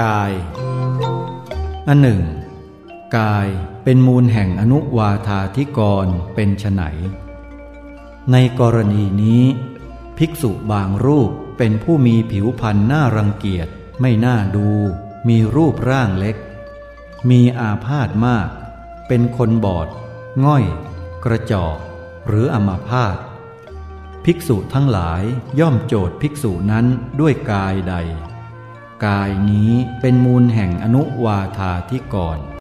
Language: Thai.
กายอันหนึ่ง กายเป็นมูลแห่งอนุวาธาธิกรเป็นไฉนในกรณีนี้ ภิกษุบางรูปเป็นผู้มีผิวพรรณน่ารังเกียจ ไม่น่าดู มีรูปร่างเล็ก มีอาพาธมาก เป็นคนบอด ง่อย กระจอกหรืออมาพาตภิกษุทั้งหลายย่อมโจทย์ภิกษุนั้นด้วยกายใด กายนี้เป็นมูลแห่งอนุวาธาที่ก่อน